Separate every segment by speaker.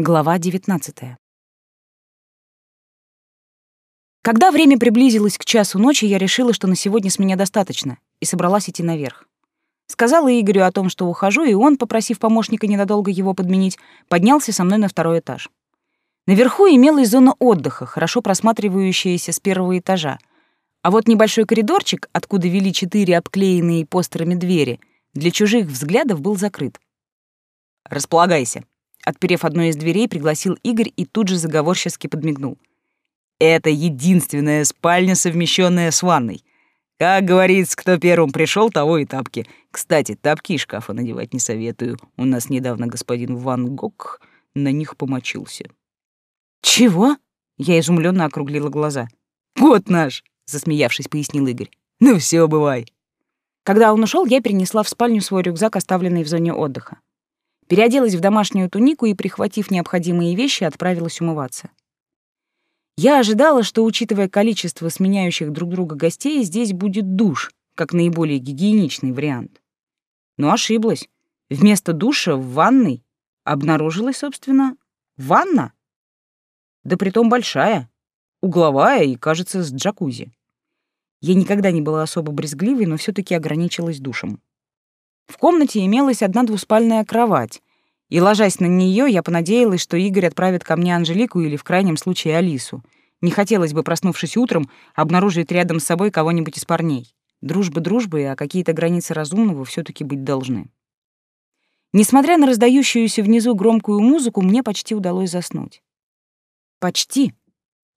Speaker 1: Глава 19. Когда время приблизилось к часу ночи, я решила, что на сегодня с меня достаточно, и собралась идти наверх. Сказала Игорю о том, что ухожу, и он, попросив помощника ненадолго его подменить, поднялся со мной на второй этаж. Наверху имелась зона отдыха, хорошо просматривающаяся с первого этажа. А вот небольшой коридорчик, откуда вели четыре обклеенные постерами двери, для чужих взглядов был закрыт. «Располагайся», Отперев одну из дверей, пригласил Игорь и тут же заговорчески подмигнул. «Это единственная спальня, совмещенная с ванной. Как говорится, кто первым пришел, того и тапки. Кстати, тапки из шкафа надевать не советую. У нас недавно господин Ван Гог на них помочился». «Чего?» — я изумленно округлила глаза. «Вот наш!» — засмеявшись, пояснил Игорь. «Ну все, бывай». Когда он ушел, я перенесла в спальню свой рюкзак, оставленный в зоне отдыха переоделась в домашнюю тунику и, прихватив необходимые вещи, отправилась умываться. Я ожидала, что, учитывая количество сменяющих друг друга гостей, здесь будет душ, как наиболее гигиеничный вариант. Но ошиблась. Вместо душа в ванной обнаружилась, собственно, ванна. Да притом большая, угловая и, кажется, с джакузи. Я никогда не была особо брезгливой, но все таки ограничилась душем. В комнате имелась одна двуспальная кровать, и, ложась на нее, я понадеялась, что Игорь отправит ко мне Анжелику или, в крайнем случае, Алису. Не хотелось бы, проснувшись утром, обнаружить рядом с собой кого-нибудь из парней. Дружба дружбы, а какие-то границы разумного все таки быть должны. Несмотря на раздающуюся внизу громкую музыку, мне почти удалось заснуть. Почти,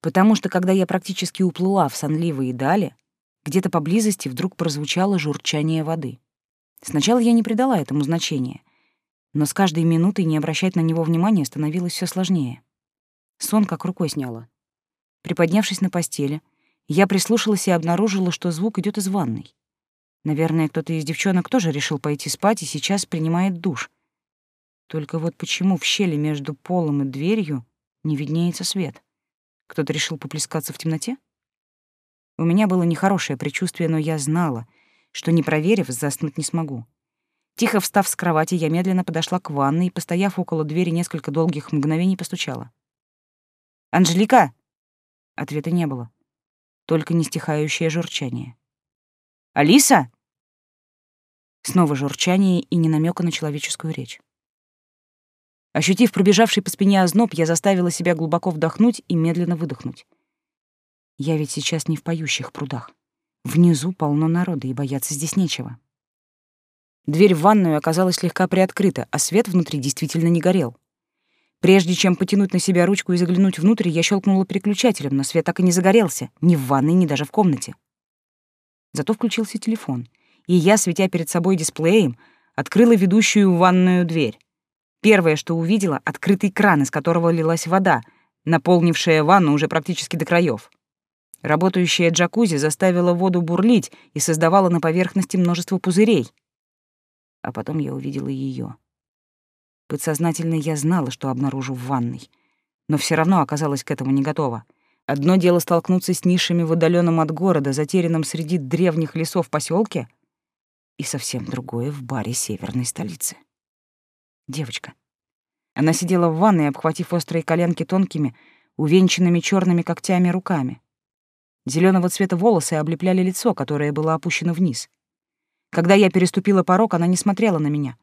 Speaker 1: потому что, когда я практически уплыла в сонливые дали, где-то поблизости вдруг прозвучало журчание воды. Сначала я не придала этому значения, но с каждой минутой не обращать на него внимания становилось все сложнее. Сон как рукой сняла. Приподнявшись на постели, я прислушалась и обнаружила, что звук идет из ванной. Наверное, кто-то из девчонок тоже решил пойти спать и сейчас принимает душ. Только вот почему в щели между полом и дверью не виднеется свет? Кто-то решил поплескаться в темноте? У меня было нехорошее предчувствие, но я знала — что, не проверив, заснуть не смогу. Тихо встав с кровати, я медленно подошла к ванной и, постояв около двери несколько долгих мгновений, постучала. «Анжелика!» Ответа не было. Только нестихающее журчание. «Алиса!» Снова журчание и не намека на человеческую речь. Ощутив пробежавший по спине озноб, я заставила себя глубоко вдохнуть и медленно выдохнуть. Я ведь сейчас не в поющих прудах. Внизу полно народа, и бояться здесь нечего. Дверь в ванную оказалась слегка приоткрыта, а свет внутри действительно не горел. Прежде чем потянуть на себя ручку и заглянуть внутрь, я щелкнула переключателем, но свет так и не загорелся, ни в ванной, ни даже в комнате. Зато включился телефон, и я, светя перед собой дисплеем, открыла ведущую в ванную дверь. Первое, что увидела — открытый кран, из которого лилась вода, наполнившая ванну уже практически до краев. Работающая джакузи заставила воду бурлить и создавала на поверхности множество пузырей. А потом я увидела ее. Подсознательно я знала, что обнаружу в ванной, но все равно оказалась к этому не готова. Одно дело столкнуться с нишами в отдаленном от города, затерянном среди древних лесов поселке, и совсем другое в баре северной столицы. Девочка. Она сидела в ванной, обхватив острые коленки тонкими, увенчанными черными когтями руками. Зеленого цвета волосы облепляли лицо, которое было опущено вниз. Когда я переступила порог, она не смотрела на меня.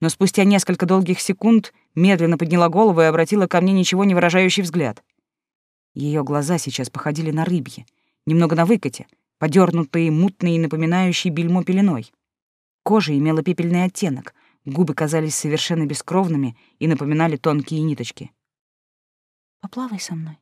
Speaker 1: Но спустя несколько долгих секунд медленно подняла голову и обратила ко мне ничего не выражающий взгляд. Ее глаза сейчас походили на рыбьи, немного на выкате, подернутые мутной и напоминающей бельмо пеленой. Кожа имела пепельный оттенок, губы казались совершенно бескровными и напоминали тонкие ниточки. «Поплавай со мной»,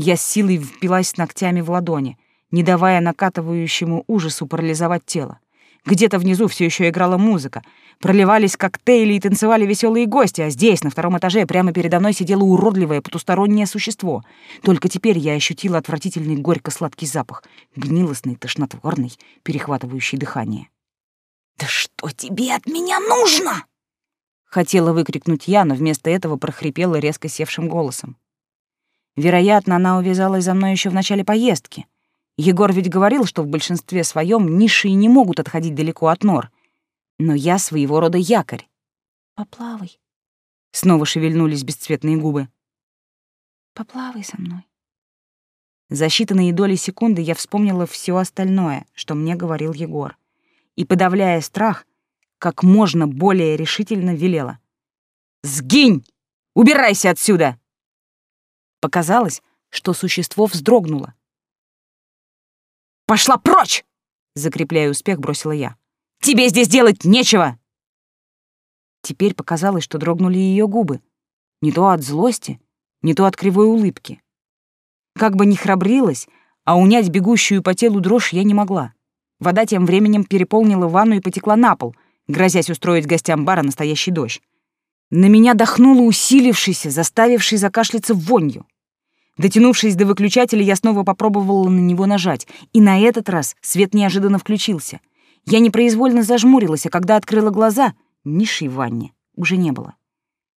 Speaker 1: я с силой впилась ногтями в ладони, не давая накатывающему ужасу парализовать тело. Где-то внизу все еще играла музыка, проливались коктейли и танцевали веселые гости, а здесь, на втором этаже, прямо передо мной сидело уродливое потустороннее существо. Только теперь я ощутила отвратительный горько-сладкий запах, гнилостный, тошнотворный, перехватывающий дыхание. «Да что тебе от меня нужно?» Хотела выкрикнуть я, но вместо этого прохрипела резко севшим голосом. Вероятно, она увязалась за мной еще в начале поездки. Егор ведь говорил, что в большинстве своем ниши не могут отходить далеко от нор. Но я своего рода якорь. «Поплавай», Снова шевельнулись бесцветные губы.
Speaker 2: Поплавай со мной.
Speaker 1: За считанные доли секунды я вспомнила все остальное, что мне говорил Егор, и, подавляя страх, как можно более решительно велела. «Сгинь! Убирайся отсюда!» Показалось, что существо вздрогнуло. «Пошла прочь!» — закрепляя успех, бросила я. «Тебе здесь делать нечего!» Теперь показалось, что дрогнули ее губы. Не то от злости, не то от кривой улыбки. Как бы ни храбрилась, а унять бегущую по телу дрожь я не могла. Вода тем временем переполнила ванну и потекла на пол, грозясь устроить гостям бара настоящий дождь. На меня дохнуло усилившийся, заставивший закашляться вонью. Дотянувшись до выключателя, я снова попробовала на него нажать, и на этот раз свет неожиданно включился. Я непроизвольно зажмурилась, а когда открыла глаза, ниши в ванне уже не было.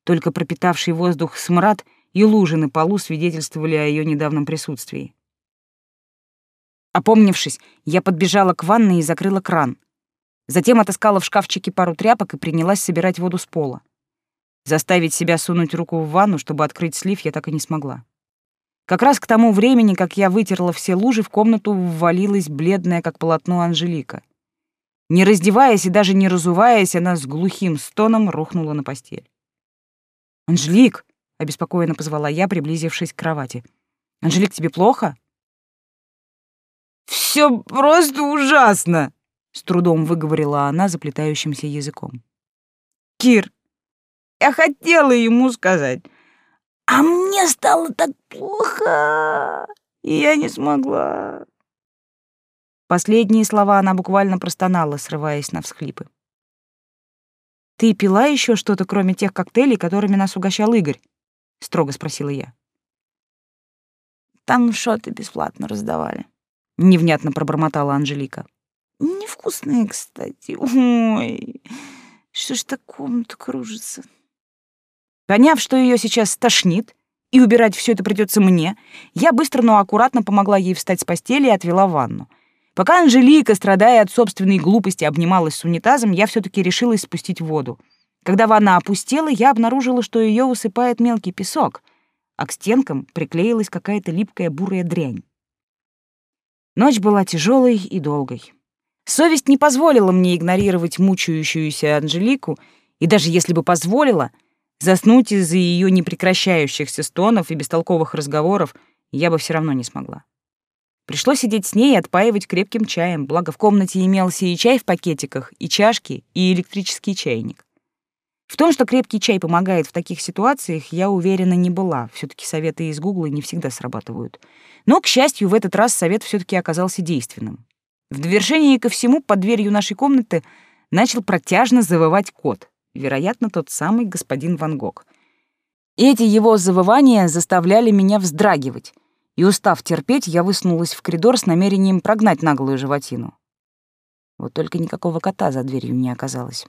Speaker 1: Только пропитавший воздух смрад и лужи на полу свидетельствовали о ее недавнем присутствии. Опомнившись, я подбежала к ванной и закрыла кран. Затем отыскала в шкафчике пару тряпок и принялась собирать воду с пола. Заставить себя сунуть руку в ванну, чтобы открыть слив, я так и не смогла. Как раз к тому времени, как я вытерла все лужи, в комнату ввалилась бледная, как полотно, Анжелика. Не раздеваясь и даже не разуваясь, она с глухим стоном рухнула на постель. «Анжелик!» — обеспокоенно позвала я, приблизившись к кровати. «Анжелик, тебе плохо?»
Speaker 3: Все просто ужасно!» — с трудом выговорила она заплетающимся языком. «Кир, я хотела ему сказать, а мне стало так плохо, и я не смогла».
Speaker 1: Последние слова она буквально простонала, срываясь на всхлипы. «Ты пила еще что-то, кроме тех коктейлей, которыми нас угощал Игорь?» — строго спросила я.
Speaker 2: «Там шоты бесплатно раздавали», —
Speaker 1: невнятно пробормотала Анжелика.
Speaker 2: «Невкусные, кстати. Ой, что ж так комната кружится?»
Speaker 1: Поняв, что ее сейчас стошнит, и убирать все это придется мне, я быстро, но аккуратно помогла ей встать с постели и отвела ванну. Пока Анжелика, страдая от собственной глупости, обнималась с унитазом, я все таки решила спустить воду. Когда ванна опустела, я обнаружила, что ее усыпает мелкий песок, а к стенкам приклеилась какая-то липкая бурая дрянь. Ночь была тяжелой и долгой. Совесть не позволила мне игнорировать мучающуюся Анжелику, и даже если бы позволила, заснуть из-за ее непрекращающихся стонов и бестолковых разговоров я бы все равно не смогла. Пришлось сидеть с ней и отпаивать крепким чаем, благо в комнате имелся и чай в пакетиках, и чашки, и электрический чайник. В том, что крепкий чай помогает в таких ситуациях, я уверена не была. все таки советы из Гугла не всегда срабатывают. Но, к счастью, в этот раз совет все таки оказался действенным. В довершение ко всему под дверью нашей комнаты начал протяжно завывать кот, вероятно, тот самый господин Ван Гог. Эти его завывания заставляли меня вздрагивать, и, устав терпеть, я высунулась в коридор с намерением прогнать наглую животину. Вот только никакого кота за дверью не оказалось.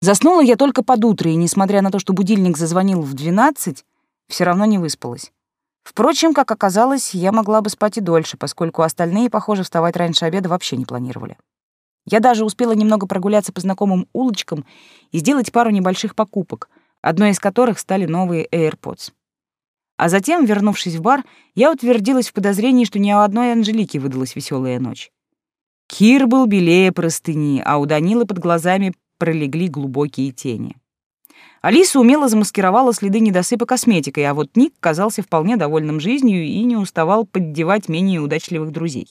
Speaker 1: Заснула я только под утро, и, несмотря на то, что будильник зазвонил в двенадцать, все равно не выспалась. Впрочем, как оказалось, я могла бы спать и дольше, поскольку остальные, похоже, вставать раньше обеда вообще не планировали. Я даже успела немного прогуляться по знакомым улочкам и сделать пару небольших покупок, одной из которых стали новые AirPods. А затем, вернувшись в бар, я утвердилась в подозрении, что ни у одной Анжелики выдалась веселая ночь. Кир был белее простыни, а у Данилы под глазами пролегли глубокие тени. Алиса умело замаскировала следы недосыпа косметикой, а вот Ник казался вполне довольным жизнью и не уставал поддевать менее удачливых друзей.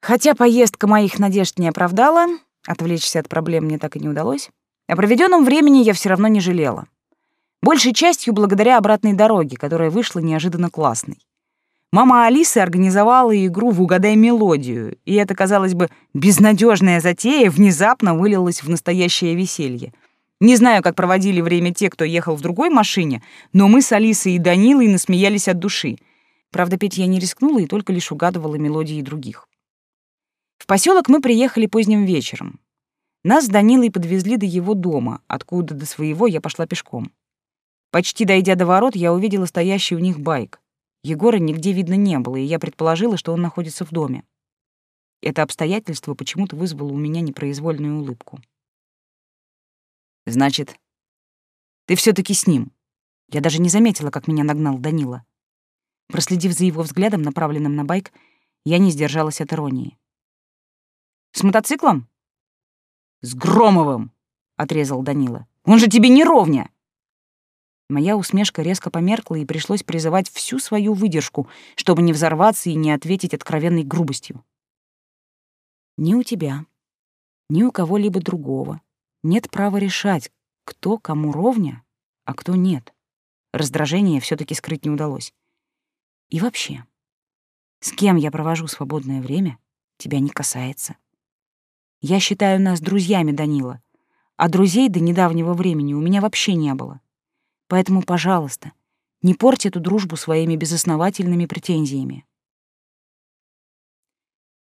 Speaker 1: Хотя поездка моих надежд не оправдала, отвлечься от проблем мне так и не удалось, о проведенном времени я все равно не жалела. Большей частью благодаря обратной дороге, которая вышла неожиданно классной. Мама Алисы организовала игру в «Угадай мелодию», и это, казалось бы, безнадежная затея внезапно вылилась в настоящее веселье. Не знаю, как проводили время те, кто ехал в другой машине, но мы с Алисой и Данилой насмеялись от души. Правда, петь я не рискнула и только лишь угадывала мелодии других. В поселок мы приехали поздним вечером. Нас с Данилой подвезли до его дома, откуда до своего я пошла пешком. Почти дойдя до ворот, я увидела стоящий у них байк. Егора нигде видно не было, и я предположила, что он находится в доме. Это обстоятельство почему-то вызвало у меня непроизвольную улыбку.
Speaker 3: «Значит,
Speaker 1: Ты все таки с ним. Я даже не заметила, как меня нагнал Данила. Проследив за его взглядом, направленным на байк, я не сдержалась от иронии. «С мотоциклом?» «С Громовым!» — отрезал Данила. «Он же тебе не ровня!» Моя усмешка резко померкла, и пришлось призывать всю свою выдержку, чтобы не взорваться и не ответить откровенной грубостью. Ни у тебя, ни у кого-либо другого нет права решать, кто кому ровня, а кто нет. Раздражение все таки скрыть не удалось. И вообще, с кем я провожу свободное время, тебя не касается. Я считаю нас друзьями, Данила, а друзей до недавнего времени у меня вообще не было. Поэтому, пожалуйста, не порть эту дружбу своими безосновательными претензиями.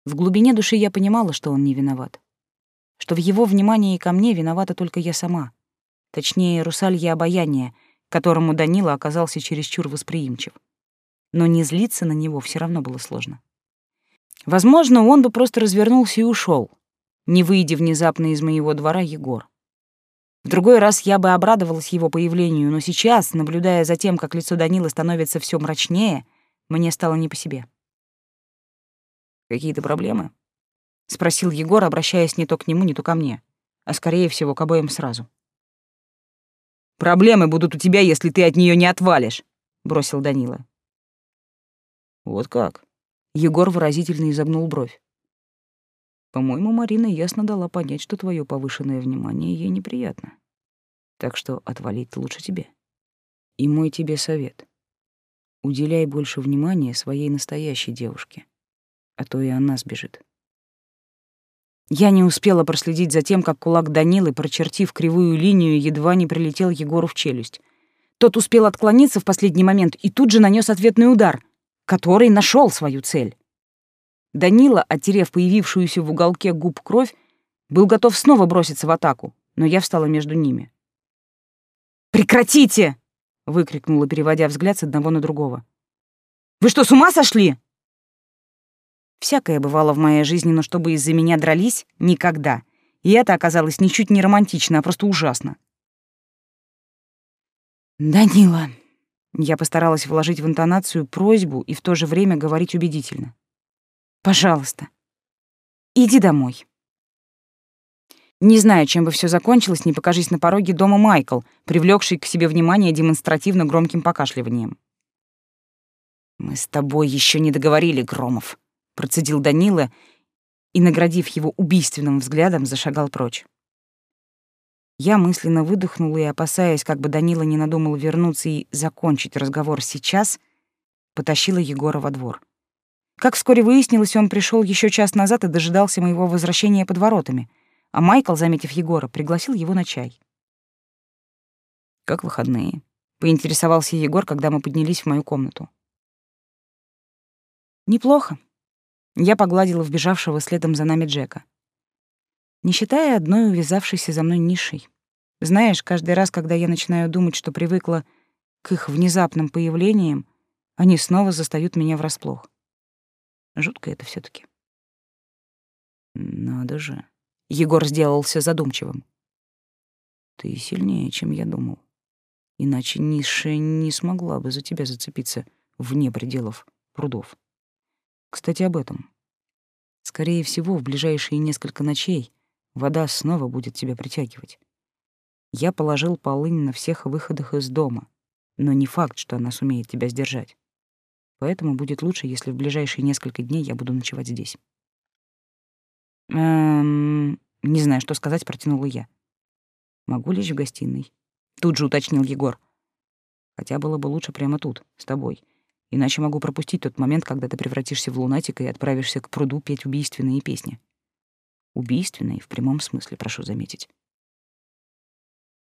Speaker 1: В глубине души я понимала, что он не виноват. Что в его внимании ко мне виновата только я сама. Точнее, русалье обаяние, которому Данила оказался чересчур восприимчив. Но не злиться на него все равно было сложно. Возможно, он бы просто развернулся и ушел, не выйдя внезапно из моего двора Егор. В другой раз я бы обрадовалась его появлению, но сейчас, наблюдая за тем, как лицо Данилы становится все мрачнее, мне стало не по себе. «Какие-то проблемы?» — спросил Егор, обращаясь не то к нему, не то ко мне, а скорее всего к обоим сразу. «Проблемы будут у тебя, если ты от нее не отвалишь», — бросил Данила. «Вот как?» — Егор выразительно изогнул бровь. По-моему, Марина ясно дала понять, что твое повышенное внимание ей неприятно. Так что отвалить лучше тебе. И мой тебе совет. Уделяй больше внимания своей настоящей девушке, а то и она сбежит. Я не успела проследить за тем, как кулак Данилы, прочертив кривую линию, едва не прилетел Егору в челюсть. Тот успел отклониться в последний момент и тут же нанес ответный удар, который нашел свою цель. Данила, оттерев появившуюся в уголке губ кровь, был готов снова броситься в атаку, но я встала между ними. «Прекратите!» — выкрикнула, переводя взгляд с одного на другого. «Вы что, с ума сошли?» Всякое бывало в моей жизни, но чтобы из-за меня дрались — никогда. И это оказалось ничуть не романтично, а просто ужасно. «Данила!» Я постаралась вложить в интонацию просьбу и в то же время говорить убедительно. Пожалуйста, иди домой. Не знаю, чем бы все закончилось, не покажись на пороге дома Майкл, привлекший к себе внимание демонстративно громким покашливанием. «Мы с тобой еще не договорили, Громов», — процедил Данила и, наградив его убийственным взглядом, зашагал прочь. Я мысленно выдохнула и, опасаясь, как бы Данила не надумал вернуться и закончить разговор сейчас, потащила Егора во двор. Как вскоре выяснилось, он пришел еще час назад и дожидался моего возвращения под воротами, а Майкл, заметив Егора, пригласил его на чай. «Как выходные?» — поинтересовался Егор, когда мы поднялись в мою комнату. «Неплохо». Я погладила вбежавшего следом за нами Джека. Не считая одной увязавшейся за мной нишей. Знаешь, каждый раз, когда я начинаю думать, что привыкла к их внезапным появлениям, они снова застают меня врасплох. Жутко это все таки Надо же. Егор сделался задумчивым. Ты сильнее, чем я думал. Иначе Ниша не смогла бы за тебя зацепиться вне пределов прудов. Кстати, об этом. Скорее всего, в ближайшие несколько ночей вода снова будет тебя притягивать. Я положил полынь на всех выходах из дома, но не факт, что она сумеет тебя сдержать. Поэтому будет лучше, если в ближайшие несколько дней я буду ночевать здесь. Эм, не знаю, что сказать, протянула я. Могу лечь в гостиной. Тут же уточнил Егор. Хотя было бы лучше прямо тут, с тобой. Иначе могу пропустить тот момент, когда ты превратишься в лунатика и отправишься к пруду петь убийственные песни. Убийственные в прямом смысле, прошу заметить.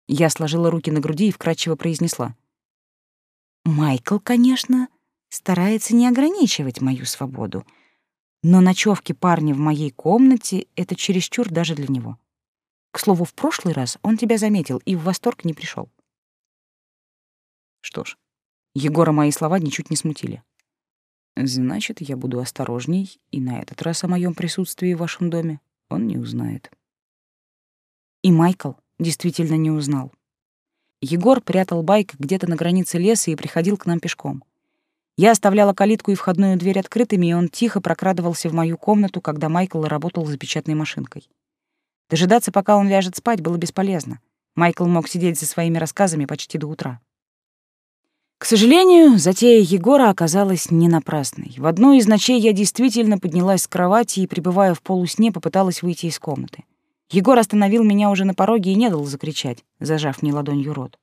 Speaker 1: Я сложила руки на груди и вкратчиво произнесла. «Майкл, конечно, старается не ограничивать мою свободу. Но ночевки парня в моей комнате — это чересчур даже для него. К слову, в прошлый раз он тебя заметил и в восторг не пришел. Что ж, Егора мои слова ничуть не смутили. Значит, я буду осторожней, и на этот раз о моем присутствии в вашем доме он не узнает. И Майкл действительно не узнал. Егор прятал байк где-то на границе леса и приходил к нам пешком. Я оставляла калитку и входную дверь открытыми, и он тихо прокрадывался в мою комнату, когда Майкл работал за печатной машинкой. Дожидаться, пока он ляжет спать, было бесполезно. Майкл мог сидеть за своими рассказами почти до утра. К сожалению, затея Егора оказалась не напрасной. В одну из ночей я действительно поднялась с кровати и, пребывая в полусне, попыталась выйти из комнаты. Егор остановил меня уже на пороге и не дал закричать, зажав мне ладонью рот.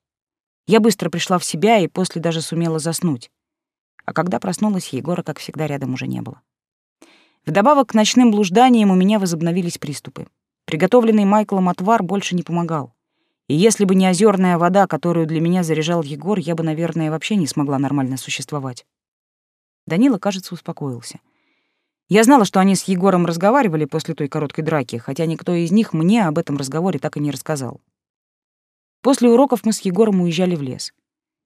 Speaker 1: Я быстро пришла в себя и после даже сумела заснуть а когда проснулась, Егора, как всегда, рядом уже не было. Вдобавок к ночным блужданиям у меня возобновились приступы. Приготовленный Майклом отвар больше не помогал. И если бы не озерная вода, которую для меня заряжал Егор, я бы, наверное, вообще не смогла нормально существовать. Данила, кажется, успокоился. Я знала, что они с Егором разговаривали после той короткой драки, хотя никто из них мне об этом разговоре так и не рассказал. После уроков мы с Егором уезжали в лес.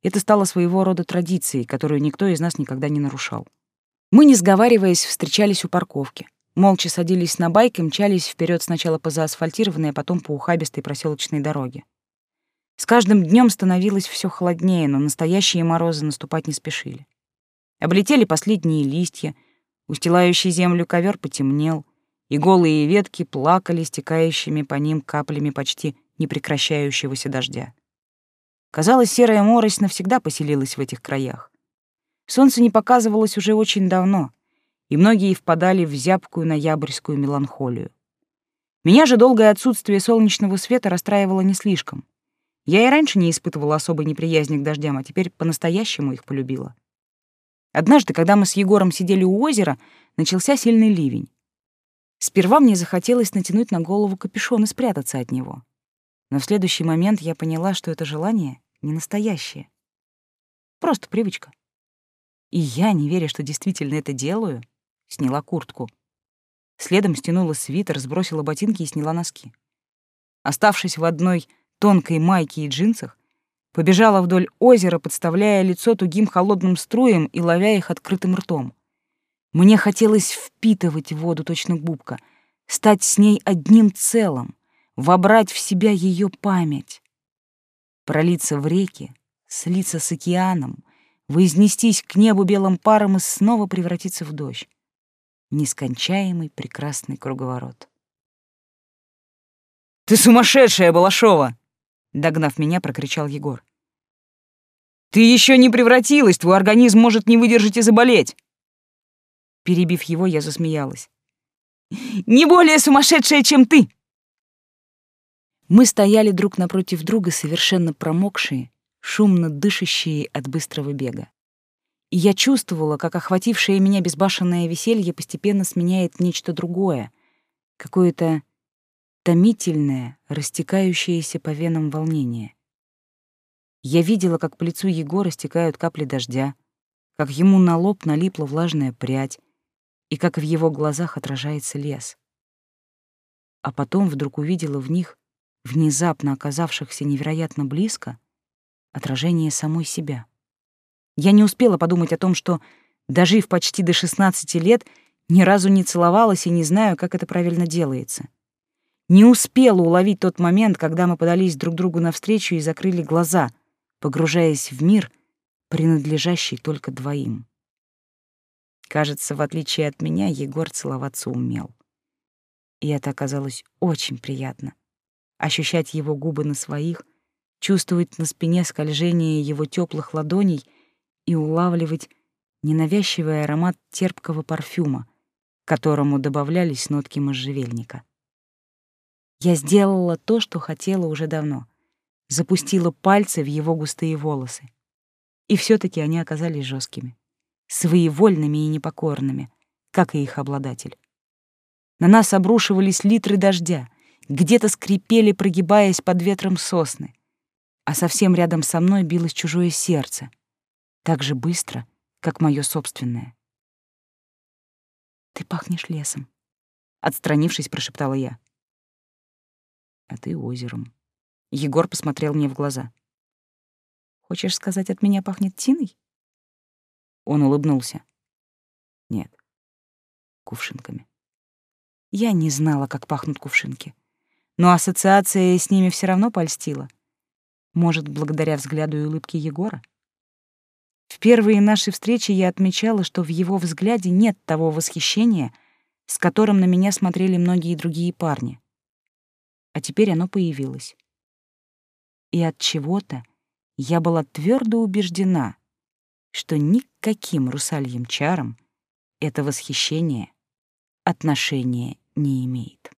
Speaker 1: Это стало своего рода традицией, которую никто из нас никогда не нарушал. Мы, не сговариваясь, встречались у парковки. Молча садились на байк и мчались вперед сначала по заасфальтированной, а потом по ухабистой проселочной дороге. С каждым днем становилось все холоднее, но настоящие морозы наступать не спешили. Облетели последние листья, устилающий землю ковер потемнел, и голые ветки плакали стекающими по ним каплями почти непрекращающегося дождя. Казалось, серая морось навсегда поселилась в этих краях. Солнце не показывалось уже очень давно, и многие впадали в зябкую ноябрьскую меланхолию. Меня же долгое отсутствие солнечного света расстраивало не слишком. Я и раньше не испытывала особой неприязни к дождям, а теперь по-настоящему их полюбила. Однажды, когда мы с Егором сидели у озера, начался сильный ливень. Сперва мне захотелось натянуть на голову капюшон и спрятаться от него. Но в следующий момент я поняла, что это желание не настоящее. Просто привычка. И я, не веря, что действительно это делаю, сняла куртку. Следом стянула свитер, сбросила ботинки и сняла носки. Оставшись в одной тонкой майке и джинсах, побежала вдоль озера, подставляя лицо тугим холодным струям и ловя их открытым ртом. Мне хотелось впитывать воду точно губка, стать с ней одним целым, вобрать в себя ее память пролиться в реки, слиться с океаном, вознестись к небу белым паром и снова превратиться в дождь. Нескончаемый прекрасный круговорот. «Ты сумасшедшая, Балашова!» Догнав меня, прокричал Егор. «Ты еще не превратилась, твой организм может не выдержать и заболеть!» Перебив его, я засмеялась. «Не более сумасшедшая, чем ты!» Мы стояли друг напротив друга, совершенно промокшие, шумно дышащие от быстрого бега. И я чувствовала, как охватившее меня безбашенное веселье постепенно сменяет нечто другое, какое-то томительное, растекающееся по венам волнение. Я видела, как по лицу Егора стекают капли дождя, как ему на лоб налипла влажная прядь, и как в его глазах отражается лес. А потом вдруг увидела в них внезапно оказавшихся невероятно близко, отражение самой себя. Я не успела подумать о том, что, дожив почти до 16 лет, ни разу не целовалась и не знаю, как это правильно делается. Не успела уловить тот момент, когда мы подались друг другу навстречу и закрыли глаза, погружаясь в мир, принадлежащий только двоим. Кажется, в отличие от меня, Егор целоваться умел. И это оказалось очень приятно ощущать его губы на своих, чувствовать на спине скольжение его теплых ладоней и улавливать ненавязчивый аромат терпкого парфюма, которому добавлялись нотки можжевельника. Я сделала то, что хотела уже давно. Запустила пальцы в его густые волосы. И все таки они оказались жесткими, своевольными и непокорными, как и их обладатель. На нас обрушивались литры дождя, где-то скрипели, прогибаясь под ветром сосны, а совсем рядом со мной билось чужое сердце, так же быстро, как мое собственное. «Ты пахнешь лесом», — отстранившись, прошептала я. «А ты озером». Егор посмотрел мне в глаза. «Хочешь сказать, от меня пахнет тиной?» Он улыбнулся. «Нет, кувшинками». Я не знала, как пахнут кувшинки но ассоциация с ними все равно польстила. Может, благодаря взгляду и улыбке Егора? В первые наши встречи я отмечала, что в его взгляде нет того восхищения, с которым на меня смотрели многие другие парни. А теперь оно появилось. И от чего-то я была твердо убеждена, что никаким русальим чарам это восхищение отношения не имеет.